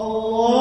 الله